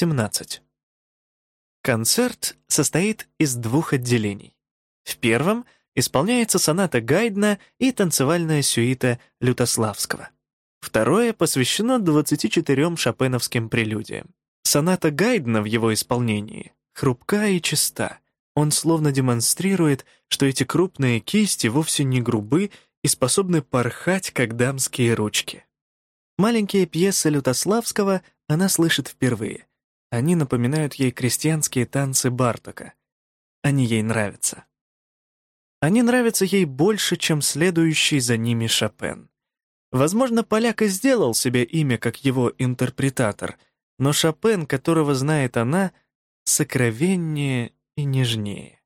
17. Концерт состоит из двух отделений. В первом исполняется соната Гайдна и танцевальная сюита Лютославского. Второе посвящено 24 шопеновским прелюдиям. Соната Гайдна в его исполнении хрупка и чиста. Он словно демонстрирует, что эти крупные кисти вовсе не грубы и способны порхать, как дамские ручки. Маленькие пьесы Лютославского она слышит впервые. Они напоминают ей крестьянские танцы Бартока. Они ей нравятся. Они нравятся ей больше, чем следующий за ними Шопен. Возможно, поляк и сделал себе имя как его интерпретатор, но Шопен, которого знает она, сокровеннее и нежнее.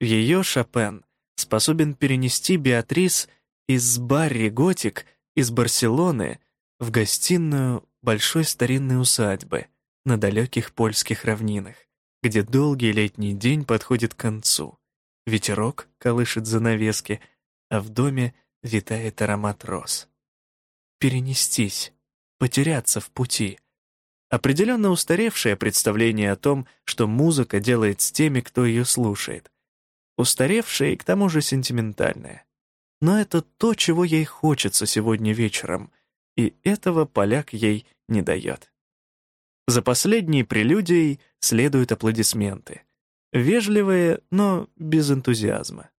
Ее Шопен способен перенести Беатрис из Барри Готик, из Барселоны, в гостиную большой старинной усадьбы на далеких польских равнинах, где долгий летний день подходит к концу. Ветерок колышет занавески, а в доме витает аромат роз. Перенестись, потеряться в пути. Определенно устаревшее представление о том, что музыка делает с теми, кто ее слушает. Устаревшее и к тому же сентиментальное. Но это то, чего ей хочется сегодня вечером — и этого поляк ей не дает. За последней прелюдией следуют аплодисменты. Вежливые, но без энтузиазма.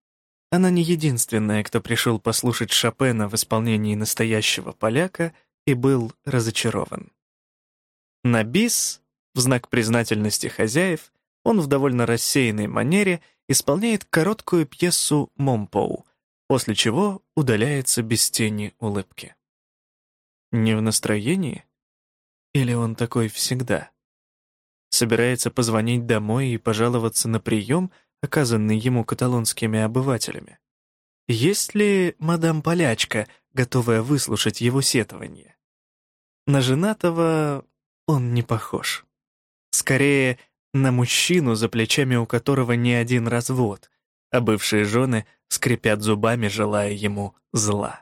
Она не единственная, кто пришел послушать Шопена в исполнении настоящего поляка и был разочарован. На бис, в знак признательности хозяев, он в довольно рассеянной манере исполняет короткую пьесу «Момпоу», после чего удаляется без тени улыбки. Не в настроении? Или он такой всегда? Собирается позвонить домой и пожаловаться на прием, оказанный ему каталонскими обывателями? Есть ли мадам Полячка, готовая выслушать его сетование? На женатого он не похож. Скорее, на мужчину, за плечами у которого не один развод, а бывшие жены скрипят зубами, желая ему зла.